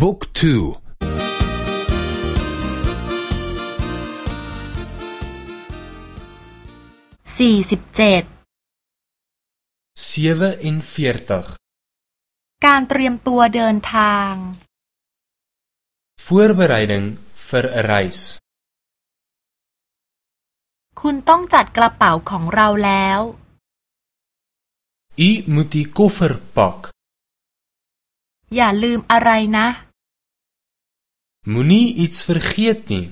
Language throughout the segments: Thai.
บุ๊กทูสี่สิบเจ็ดการเตรียมตัวเดินทาง Voorbereiding vir 'n reis คุณต้องจัดกระเป๋าของเราแล้ว U moet die koffer pak อย่าลืมอะไรนะ Moenie iets vergeet nie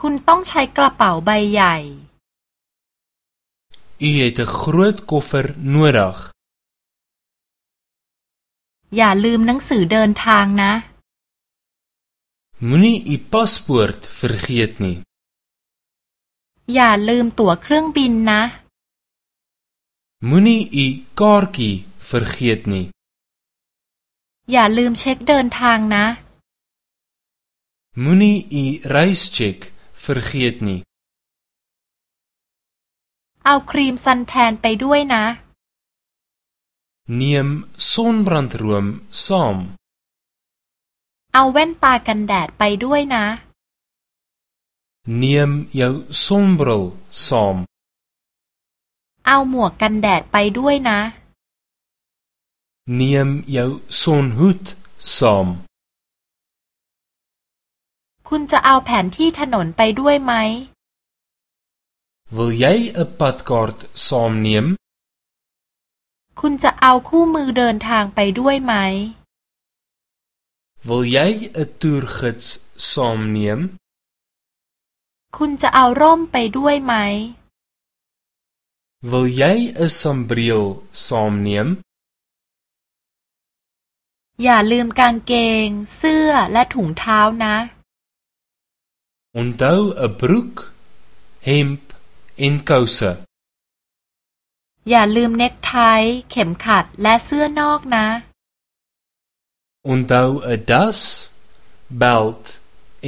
คุณต้องใช้กระเป๋าใบใหญ่ U het 'n groot koffer nodig อย่าลืมหนังสือเดินทางนะ Moenie u paspoort vergeet nie อย่าลืมตั๋วเครื่องบินนะ Moenie u kaartjie vergeet nie อย่าลืมเช็คเดินทางนะ Moenie u reischeck vergeet nie เอาครีมซันแทนไปด้วยนะ Neem sonbrandroom saam เอาแว่นตากันแดดไปด้วยนะ Neem jou sonbril saam เอาหมวกกันแดดไปด้วยนะ Neem jou sonhoed saam คุณจะเอาแผนที่ถนนไปด้วยไหม Wil jy 'n padkaart saamneem คุณจะเอาคู่มือเดินทางไปด้วยไหม Wil jy 'n toergids saamneem คุณจะเอาร่มไปด้วยไหม Wil jy 'n sambreel saamneem อย่าลืมกางเกง เสื้อและถุงเท้านะ Onthou 'n broek, hemp en kouse อย่าลืมเน็กไท เข็มขัดและเสื้อนอกนะ Onthou 'n das, belt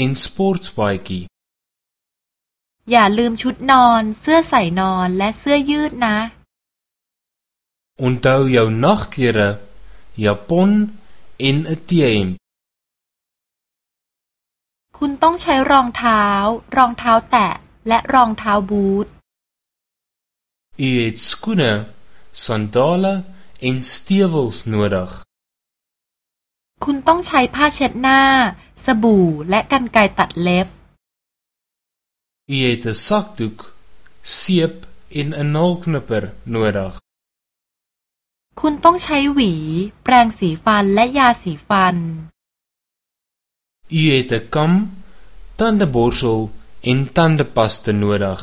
en sportbaadjie อย่าลืมชุดนอน เสื้อใส่นอนและเสื้อยืดนะ Onthou jou nagklere, japon en 'n T-hemp คุณต้องใช้รองเท้า รองเท้าแตะ และรองเท้าบูท U het skoene, sandale en stewels nodig คุณต้องใช้ผ้าเช็ดหน้า สบู่และกรรไกรตัดเล็บ U het 'n sakdoek, seep en 'n naalknipper nodig คุณต้องใช้หวี แปรงสีฟันและยาสีฟัน U het 'n kam, tandeborsel en tandepasta nodig